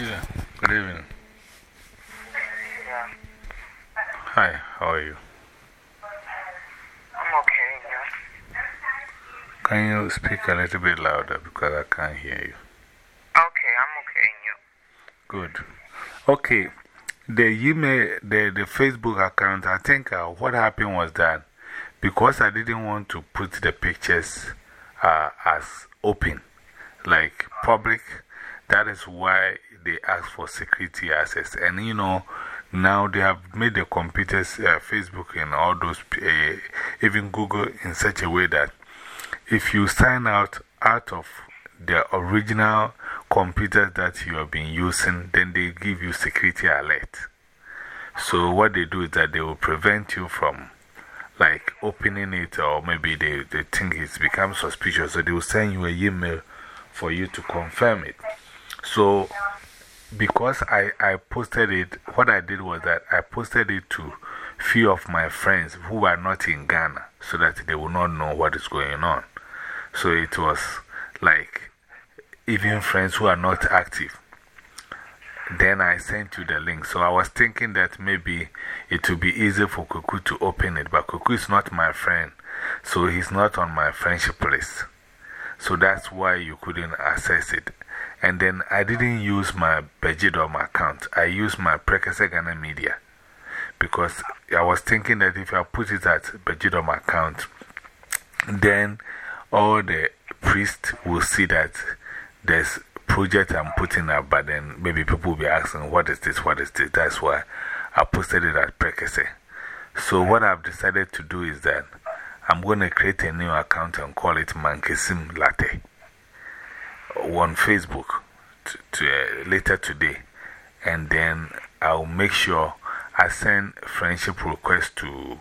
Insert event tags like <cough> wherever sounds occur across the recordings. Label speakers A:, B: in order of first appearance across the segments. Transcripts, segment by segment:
A: Yeah, good evening.
B: Yeah,
A: Hi, how are you?
B: I'm okay, yeah.
A: Can you speak a little bit louder because I can't hear you?
B: Okay, I'm okay, yeah.
A: Good. Okay, the email, the, the Facebook account, I think uh, what happened was that because I didn't want to put the pictures uh, as open, like public, that is why they asked for security access. And you know, now they have made the computers, uh, Facebook, and all those, uh, even Google, in such a way that if you sign out out of the original computer that you have been using, then they give you security alert. So, what they do is that they will prevent you from like opening it, or maybe they, they think it's become suspicious, so they will send you an email for you to confirm it. So, because I, I posted it, what I did was that I posted it to few of my friends who are not in Ghana so that they will not know what is going on. So it was like even friends who are not active. Then I sent you the link. So I was thinking that maybe it would be easy for Kwaku to open it, but Kwaku is not my friend. So he's not on my friendship list. So that's why you couldn't access it. And then I didn't use my Bejidom account. I used my Prekese Ghana Media. Because I was thinking that if I put it at Bejidom account, then all the priests will see that there's project I'm putting up, but then maybe people will be asking, what is this, what is this? That's why I posted it at Prekese. So what I've decided to do is that I'm going to create a new account and call it Mankesim Latte on Facebook to, to later today. And then I'll make sure I send friendship request to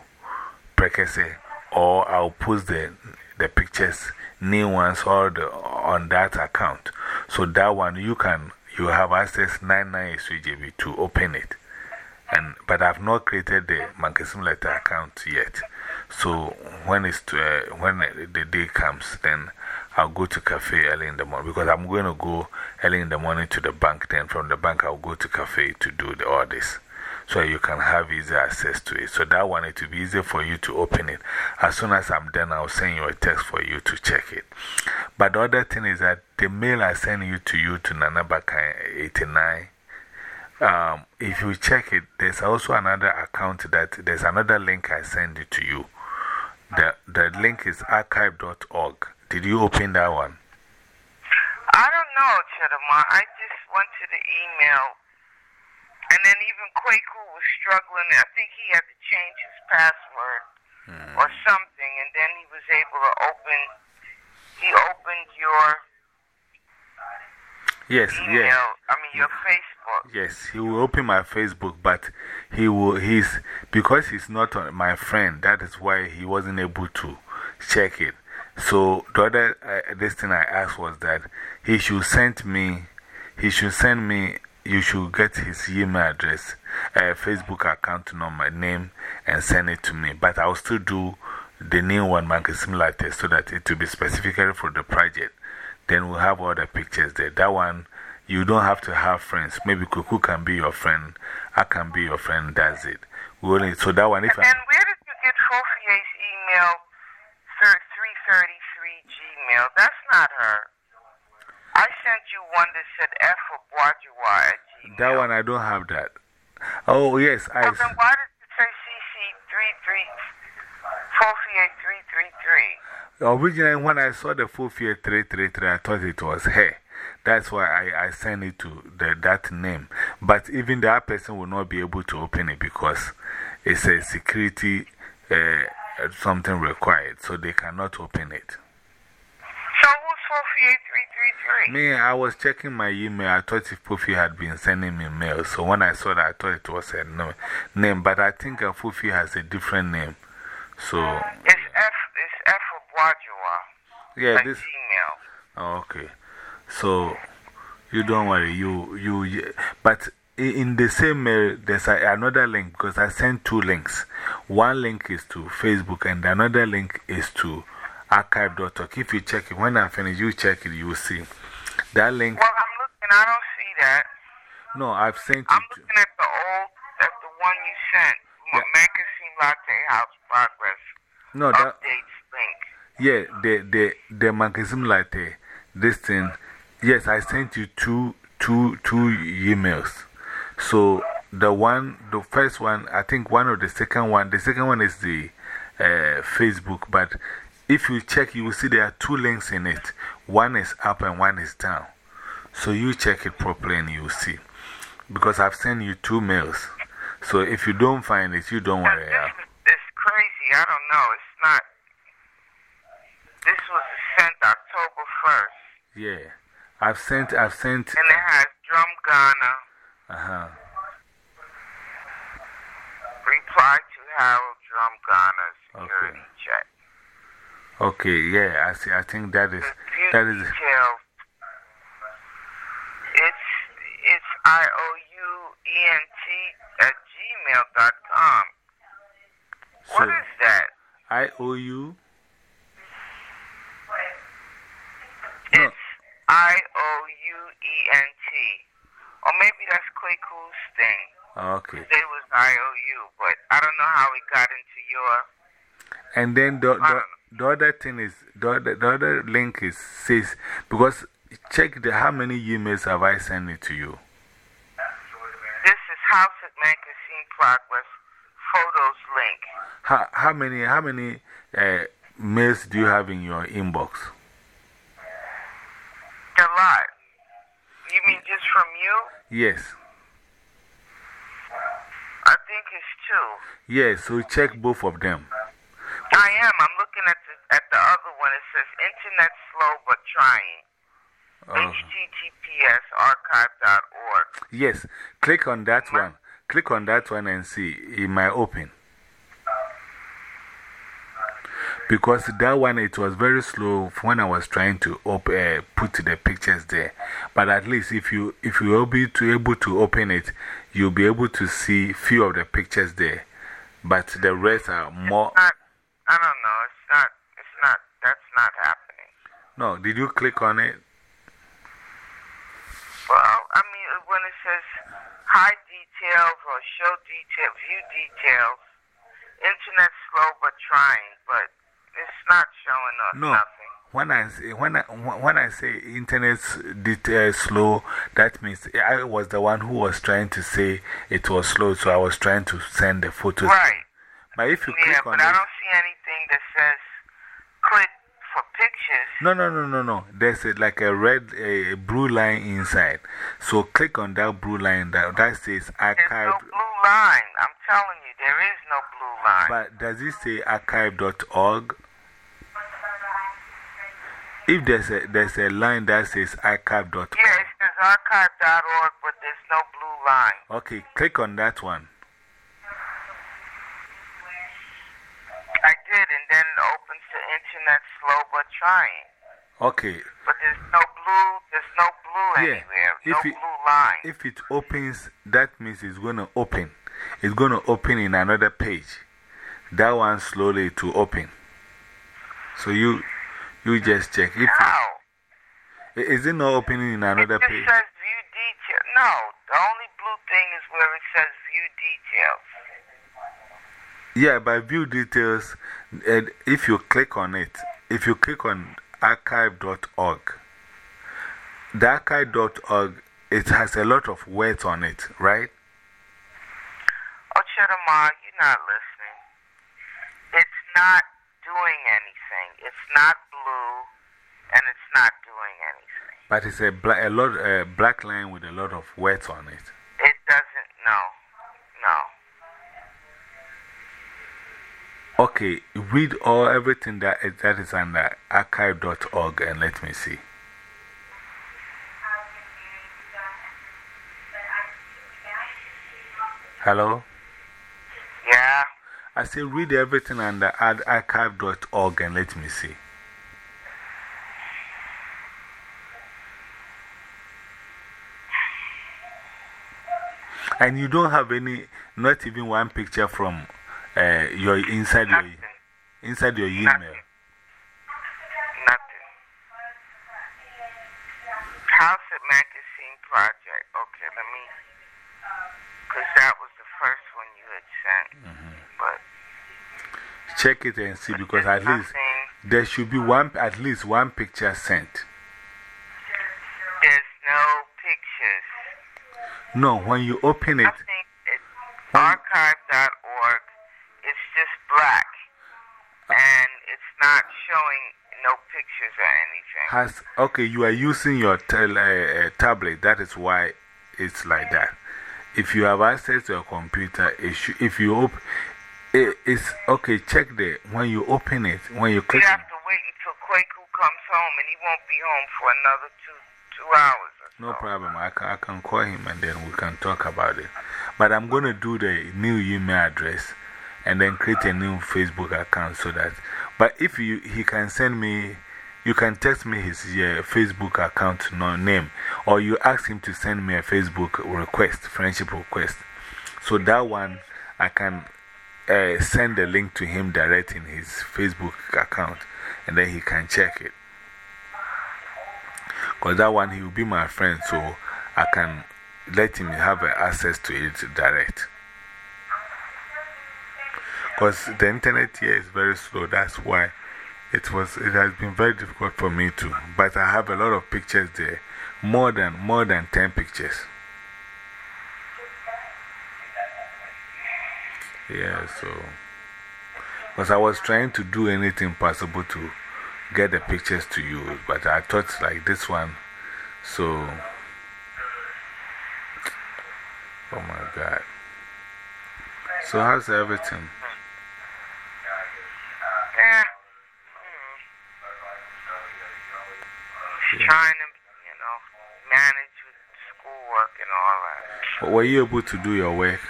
A: Prekese or I'll post the, the pictures, new ones, all the, on that account. So that one you can, you have access 99 SUJB to open it. And, but I've not created the Mankesim letter account yet. So when, uh, when the day comes, then I'll go to cafe early in the morning because I'm going to go early in the morning to the bank. Then from the bank, I'll go to cafe to do the, orders. So you can have easy access to it. So that one, it will be easier for you to open it. As soon as I'm done, I'll send you a text for you to check it. But the other thing is that the mail I send you to you to Nanabaka89. Um, if you check it, there's also another account that there's another link I send it to you. The, the link is archive.org. Did you open that one?
B: I don't know, Chidama. I just went to the email. And then even Kwaku was struggling. I think he had to change his password hmm. or something. And then he was able to open, he opened your
A: Yes,
B: email,
A: yes.
B: I mean, your Facebook.
A: Yes, he will open my Facebook, but he will, he's, because he's not my friend, that is why he wasn't able to check it. So, the other uh, this thing I asked was that he should send me, he should send me, you should get his email address, uh, Facebook account number, name, and send it to me. But I'll still do the new one, Monkey Similar Test, so that it will be specifically for the project. Then we'll have all the pictures there. That one, you don't have to have friends. Maybe Kwaku can be your friend, I can be your friend, that's it. We only, so that one, if
B: And
A: I.
B: then where did you get Fofie's email, thir- 333 That's not her. I sent you one that said F for Bourgeois at Gmail.
A: That one, I don't have that. Oh, yes, I.
B: So then why did it say CC33, Fofier 333?
A: Originally, when I saw the full fear 333, I thought it was her. That's why I, I sent it to the, that name. But even that person will not be able to open it because it's a security uh, something required, so they cannot open it.
B: So who's Fofier 333?
A: Me, I was checking my email. I thought if Puffy had been sending me mail. So when I saw that, I thought it was a no, name. But I think uh, Puffy has a different name. So,
B: It's F, it's F for Bourgeois.
A: yeah,
B: Like
A: this.
B: Gmail.
A: Oh, okay. So, you don't worry. You, you, you but in the same mail, there's a, another link because I sent two links. One link is to Facebook, and another link is to archive.org. If you check it, when I finish, you check it, you will see. That link,
B: Well, I'm looking, I don't see that.
A: No, I've sent you
B: I'm
A: it.
B: looking at the old, at the one you sent.
A: Yeah.
B: Magazine Latte House Progress.
A: No, that.
B: Updates link.
A: Yeah, the, the, the magazine latte, this thing. Yes, I sent you two, two, two emails. So the one, the first one, I think one of the second one, the second one is the uh, Facebook. But if you check, you will see there are two links in it. One is up and one is down. So you check it properly and you will see. Because I've sent you two mails. So if you don't find it, you don't worry.
B: This is, it's crazy. I don't know. It's not. This was sent October 1st.
A: Yeah. I've sent, I've sent.
B: And it has Drum Ghana.
A: Uh huh.
B: Reply to Harold Drum Ghana security
A: Okay. Okay, yeah, I see. I think that is.
B: The
A: that is.
B: details. It's, it's I O U E N T at gmail dot com.
A: so
B: What is that?
A: I you. No.
B: It's I O U E N T. Or maybe that's Kwaku's thing.
A: Okay.
B: They was I O U, but I don't know how it got into your.
A: And then the, the, the other thing is, the other, the other link is says, because check the, how many emails have I sent it to you?
B: This is House at Magazine Progress photos link.
A: How, how many, how many uh, mails do you have in your inbox?
B: A lot. You mean just from you?
A: Yes.
B: I think it's two.
A: Yes, so check both of them.
B: I am. I'm looking at at the other one. It says Internet slow but trying.
A: Oh.
B: HTTPS archive.org.
A: Yes, click on that one. Click on that one and see. It might open. Because that one, it was very slow when I was trying to op uh, put the pictures there. But at least if you, if you will be to able to open it, you'll be able to see few of the pictures there. But the rest are more.
B: I don't know. It's not. It's not. That's not happening.
A: No, did you click on it?
B: Well, I mean, uh, when it says hide details or show detail, view details, internet slow but trying, but it's not showing us
A: No.
B: nothing.
A: When I say, when I, when I say internet detail slow, that means I was the one who was trying to say it was slow, so I was trying to send the photos.
B: Right.
A: But if you
B: Yeah,
A: click on it,
B: don't see anything that says click for pictures.
A: No, no, no, no, no. There's a, like a red, a blue line inside. So click on that blue line that, that says
B: There's no
A: archive.
B: blue line. I'm telling you, there is no blue line.
A: But does it say archive.org? If there's a, there's a line that says archive.org,
B: yeah, it says archive.org, but there's no blue line.
A: okay, click on that one.
B: I did, and then it opens to internet slow but trying.
A: Okay,
B: But there's no blue, there's no blue
A: Yeah,
B: anywhere. No
A: if it-
B: blue line.
A: if it opens, that means it's going to open. It's going to open in another page. That one slowly to open. So you, you just check. If
B: How?
A: it, is it not opening in
B: It
A: another page?
B: says view detail. No, the only blue thing is where it says view details.
A: Yeah, by view details, and if you click on it, if you click on archive.org, the archive.org, it has a lot of words on it, right?
B: Oh, Chedamar, you're not listening. It's not doing anything. It's not blue, and it's not doing anything.
A: But it's a, bla a lot, a black line with a lot of words on it.
B: It doesn't, no. No.
A: Okay, read all everything that is, that is under archive.org and let me see. Hello?
B: Yeah?
A: I say read everything under ad archive.org and let me see. And you don't have any, not even one picture from uh, your inside your, inside your email.
B: Nothing. Nothing. House at Magazine Project. Okay, let me. Because that was the first one you had sent.
A: -hmm.
B: But.
A: Check it and see because at least there should be one, at least one picture sent.
B: There's no pictures.
A: No, when you open it.
B: Archive.org, it's just black. And it's not showing no pictures or anything.
A: Has, okay, you are using your tel, uh, tablet. That is why it's like that. If you have access to a computer, if you open, it, it's okay. Check the when you open it, when you click.
B: You have to wait until Kwaku comes home, and he won't be home for another two two hours.
A: No problem. I can, I can call him and then we can talk about it. But I'm going to do the new email address and then create a new Facebook account so that. But if you, he can send me, you can text me his Facebook account name or you ask him to send me a Facebook request, friendship request. So that one, I can uh, send the link to him direct in his Facebook account and then he can check it. Because that one, he will be my friend, so I can let him have access to it direct. Because the internet here is very slow, that's why it, was, it has been very difficult for me to. But I have a lot of pictures there, more than, more than 10 pictures. Yeah, so. Because I was trying to do anything possible to get the pictures to you, but I thought like this one. So, oh my God. So, how's everything?
B: Yeah. Yeah. Trying to, you know, manage with schoolwork and all that.
A: were you able to do your work?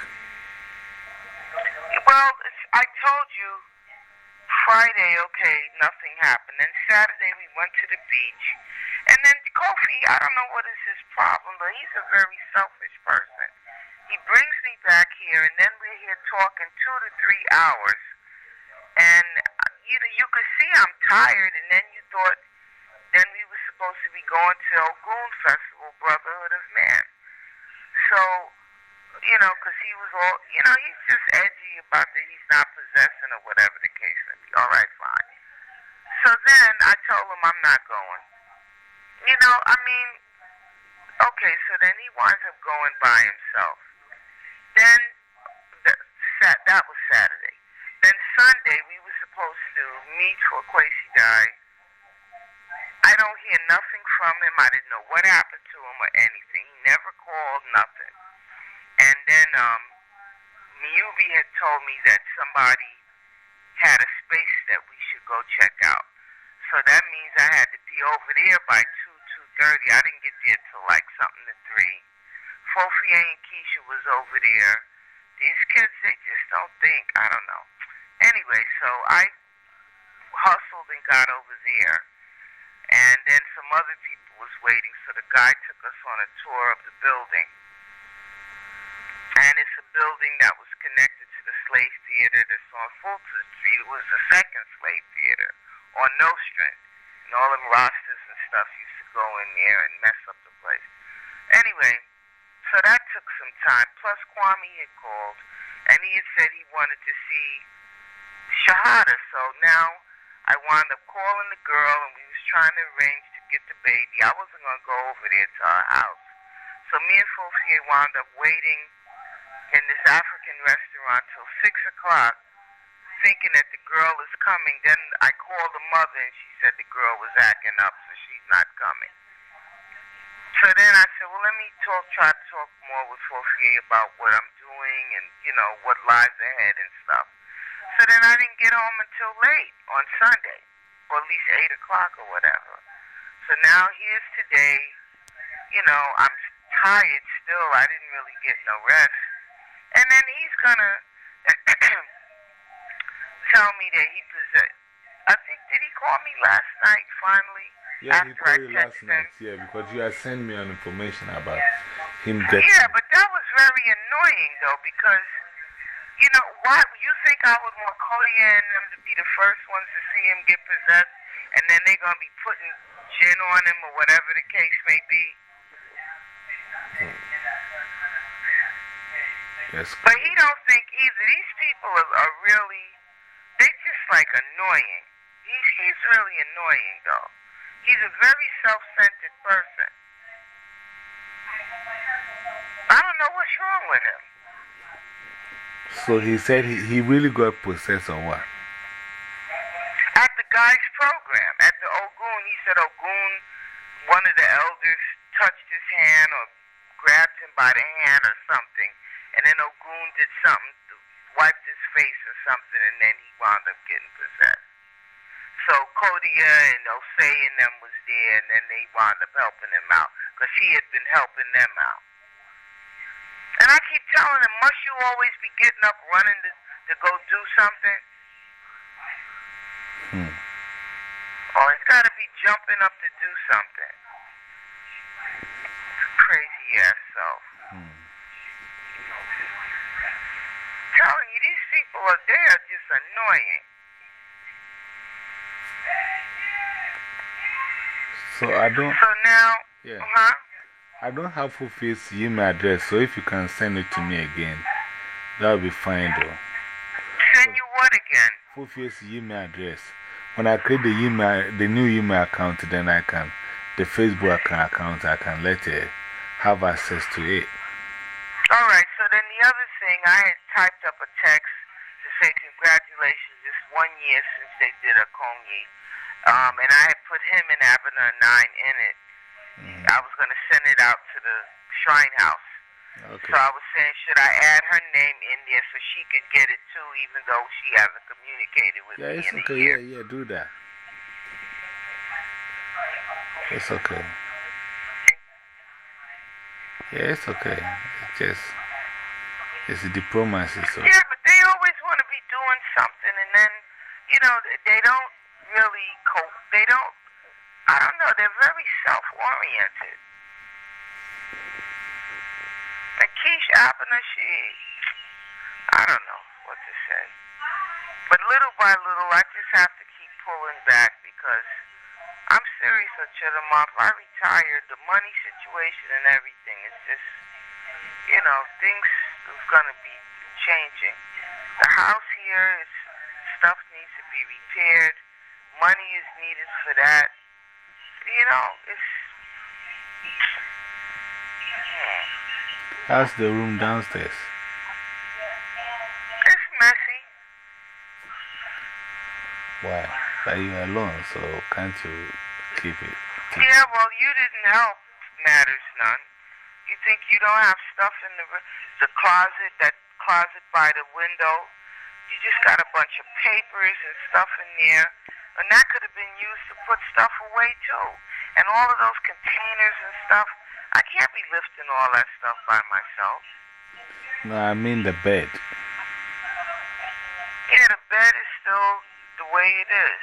B: Well, I told you Friday, okay, nothing happened. Then Saturday, we went to the beach. And then Kofi, I don't know what is his problem, but he's a very selfish person. He brings me back here, and then we're here talking two to three hours. And uh, you know, you could see I'm tired, and then you thought, then we were supposed to be going to Ogun Festival, Brotherhood of Man. So, you know, because he was all, you know, he's just edgy about that he's not possessing or whatever the case may be. All right, fine. So then I told him I'm not going. You know, I mean, okay, so then he winds up going by himself. Then, the, that was Saturday. Then Sunday, we were supposed to meet for Kwesi Guy. I don't hear nothing from him. I didn't know what happened to him or anything. He never called, nothing. And then, um, Miyubi had told me that somebody had a space that we should go check out. So that means I had to be over there by 2, 2.30. I didn't get there till like something to 3. Fofie and Keisha was over there. These kids, they just don't think. I don't know. Anyway, so I hustled and got over there. And then some other people was waiting, so the guy took us on a tour of the building. And it's a building that was connected to the Slave Theater that's on Fulton Street. It was the second Slave Theater on Nostrand. And all them rosters and stuff used to go in there and mess up the place. Anyway, so that took some time. Plus, Kwame had called, and he had said he wanted to see Shahada. So now I wound up calling the girl, and we was trying to arrange get the baby. I wasn't going to go over there to our house. So me and Fofie wound up waiting in this African restaurant till 6 o'clock, thinking that the girl is coming. Then I called the mother and she said the girl was acting up, so she's not coming. So then I said, well, let me talk, try to talk more with Fofie about what I'm doing and, you know, what lies ahead and stuff. So then I didn't get home until late on Sunday, or at least 8 o'clock or whatever. So now here's today. You know, I'm tired still. I didn't really get no rest. And then he's gonna <clears throat> tell me that he possessed. I think, did he call me last night finally?
A: Yeah, he called you last him? night, yeah, because you had sent me an information about him getting.
B: Yeah, but that was very annoying though, because, you know, why you think I would want Kodia and them to be the first ones to see him get possessed, and then they're gonna be putting gin on him or whatever the case may be? Hmm.
A: Yes.
B: But he don't think either. These people are, are really, they just like annoying. He's, he's really annoying, though. He's a very self-centered person. I don't know what's wrong with him.
A: So he said he, he really got possessed or what?
B: Guy's program, at the Ogun, he said Ogun, one of the elders, touched his hand or grabbed him by the hand or something. And then Ogun did something, wiped his face or something, and then he wound up getting possessed. So Kodia and Osei and them was there, and then they wound up helping him out because he had been helping them out. And I keep telling him, must you always be getting up running to, to go do something?
A: Hmm.
B: Or he's got to be jumping up to do something. Crazy ass self.
A: Hmm.
B: Telling you, these people are they are just annoying.
A: So I don't,
B: So now,
A: yeah, Uh
B: huh?
A: I don't have full face email address, so if you can send it to me again, that would be fine though.
B: Send you what again?
A: Full face email address. When I create the email, the new email account, then I can, the Facebook account, account I can let it have access to it.
B: All right. So then the other thing, I had typed up a text to say congratulations. It's one year since they did a Konyi. Um, and I had put him and Abner 9 in it.
A: -hmm.
B: I was going to send it out to the Shrine House.
A: Okay.
B: So I was saying, should I add her name in there so she could get it too, even though she hasn't communicated with
A: Yeah,
B: me
A: it's
B: in
A: okay.
B: a year?
A: Yeah, yeah, do that. It's okay. Yeah, it's okay. It's just, it's diplomacy, so.
B: Yeah, but they always want to be doing something, and then, you know, they- don't really co- They don't. I don't know. They're very self-oriented. And Keish Abner, she, I don't know what to say. But little by little, I just have to keep pulling back because I'm serious, Chittamouth. I retired. The money situation and everything is just, you know, things is going to be changing. The house here is stuff needs to be repaired. Money is needed for that. You know, it's. Hmm.
A: How's the room downstairs?
B: It's messy.
A: Why? Are you alone? So can't you keep it? Keep
B: Yeah, well, you didn't help matters none. You think you don't have stuff in the the closet, that closet by the window? You just got a bunch of papers and stuff in there, and that could have been used to put stuff away too. And all of those containers and stuff, I can't be lifting all that stuff by myself.
A: No, I mean the bed.
B: Yeah, the bed is still the way it is.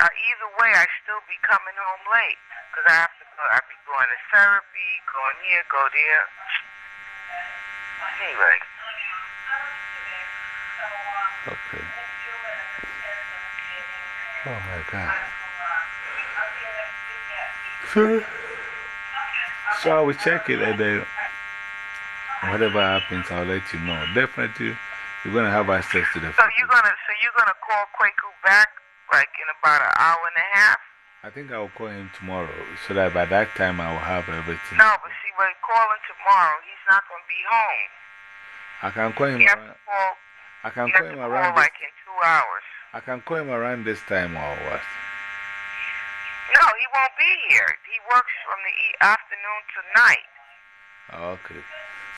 B: Uh, either way, I still be coming home late because I have to go. I be going to therapy, going here, go there. Anyway,
A: Okay. Oh my God. So, so I will check it and then whatever happens, I'll let you know. Definitely, you're going to have access to the
B: so you're gonna so you're gonna call Kwaku back like in about an hour and a half?
A: I think I'll call him tomorrow so that by that time I will have everything.
B: No, but see, when calling tomorrow, he's not gonna be home.
A: I can call him around.
B: call.
A: I can call him
B: to call
A: around. This,
B: like in two hours.
A: I can call him around this time or what?
B: Won't be here. He works from the afternoon to night.
A: Okay.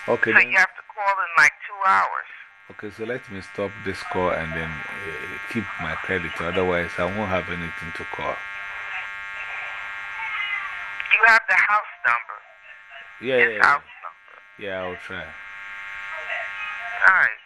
A: Okay.
B: So
A: Then,
B: you have to call in like two hours.
A: okay. So let me stop this call and then uh, keep my credit. Otherwise, I won't have anything to call.
B: You have the house number.
A: Yeah,
B: His
A: yeah, yeah.
B: house number.
A: Yeah, I'll try.
B: All right.